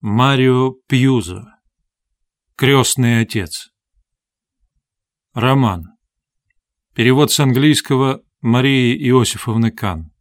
Марио Пьюзо. Крестный отец. Роман. Перевод с английского Марии Иосифовны Кан.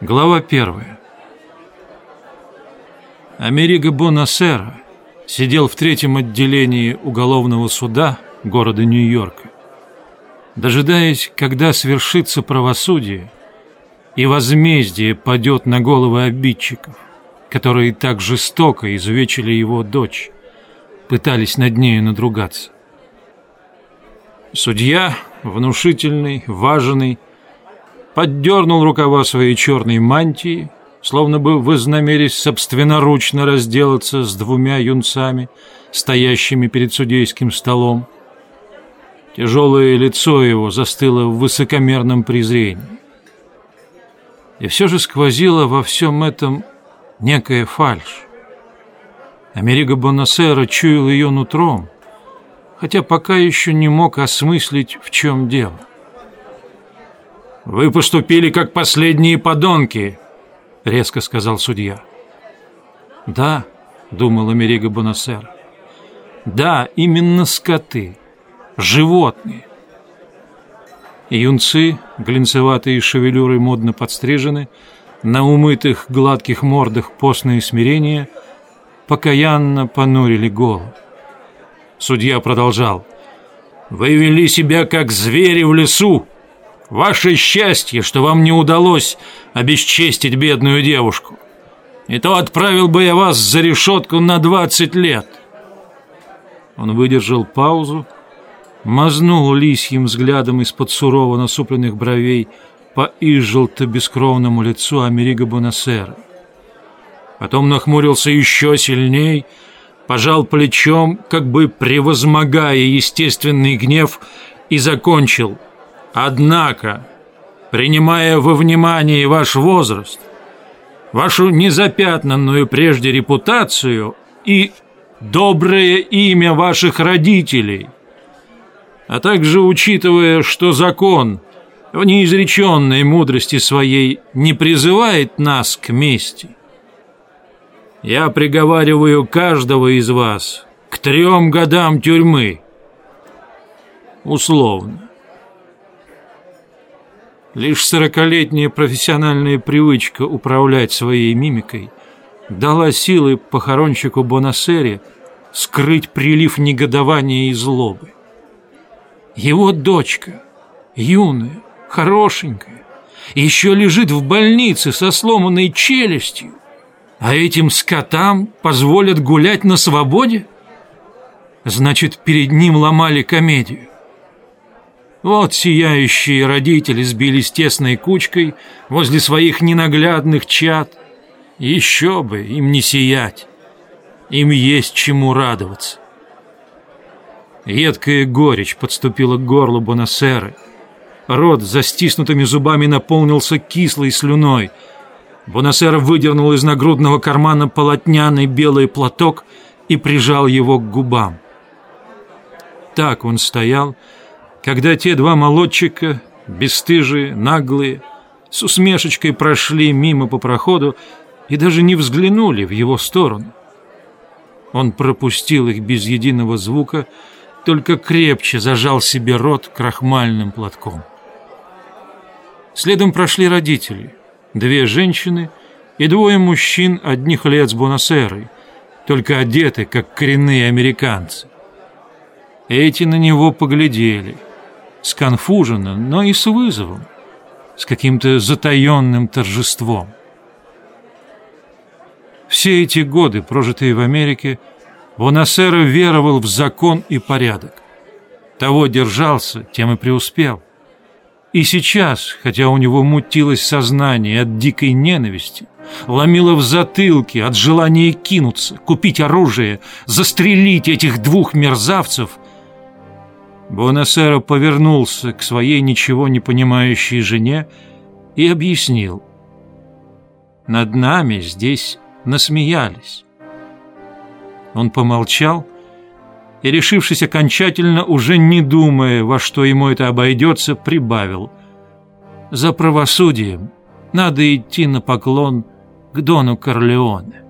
Глава первая. Америго Бонасера сидел в третьем отделении уголовного суда города Нью-Йорка, дожидаясь, когда свершится правосудие и возмездие падет на головы обидчиков, которые так жестоко изувечили его дочь, пытались над нею надругаться. Судья, внушительный, важный, поддернул рукава своей черной мантии, словно бы вознамерясь собственноручно разделаться с двумя юнцами, стоящими перед судейским столом. Тяжелое лицо его застыло в высокомерном презрении. И все же сквозило во всем этом некая фальшь. Америго Бонасера чуял ее нутром, хотя пока еще не мог осмыслить, в чем дело. «Вы поступили как последние подонки», — резко сказал судья. «Да», — думал Америго Бонасер, — «да, именно скоты, животные». Юнцы, глинцеватые шевелюры модно подстрижены, на умытых гладких мордах постное смирение, покаянно понурили голову. Судья продолжал. «Вы вели себя, как звери в лесу!» Ваше счастье, что вам не удалось обесчестить бедную девушку. И то отправил бы я вас за решетку на двадцать лет. Он выдержал паузу, мазнул лисьим взглядом из-под сурово насупленных бровей по изжелто бескровному лицу Америго Бонасера. Потом нахмурился еще сильней, пожал плечом, как бы превозмогая естественный гнев, и закончил — Однако, принимая во внимание ваш возраст, вашу незапятнанную прежде репутацию и доброе имя ваших родителей, а также учитывая, что закон в неизреченной мудрости своей не призывает нас к мести, я приговариваю каждого из вас к трем годам тюрьмы. Условно. Лишь сорокалетняя профессиональная привычка управлять своей мимикой дала силы похоронщику Бонасере скрыть прилив негодования и злобы. Его дочка, юная, хорошенькая, еще лежит в больнице со сломанной челюстью, а этим скотам позволят гулять на свободе? Значит, перед ним ломали комедию. Вот сияющие родители сбились тесной кучкой возле своих ненаглядных чад. Еще бы, им не сиять. Им есть чему радоваться. Едкая горечь подступила к горлу Бонасеры. Рот за стиснутыми зубами наполнился кислой слюной. Бонасера выдернул из нагрудного кармана полотняный белый платок и прижал его к губам. Так он стоял, когда те два молодчика, бесстыжие, наглые, с усмешечкой прошли мимо по проходу и даже не взглянули в его сторону. Он пропустил их без единого звука, только крепче зажал себе рот крахмальным платком. Следом прошли родители, две женщины и двое мужчин одних лет с Бонасерой, только одеты, как коренные американцы. Эти на него поглядели – сконфуженно, но и с вызовом, с каким-то затаенным торжеством. Все эти годы, прожитые в Америке, Бонасера веровал в закон и порядок. того держался, тем и преуспел. И сейчас, хотя у него мутилось сознание от дикой ненависти, ломило в затылке от желания кинуться, купить оружие, застрелить этих двух мерзавцев, Буэносеро повернулся к своей ничего не понимающей жене и объяснил. «Над нами здесь насмеялись». Он помолчал и, решившись окончательно, уже не думая, во что ему это обойдется, прибавил. «За правосудием надо идти на поклон к Дону Корлеоне».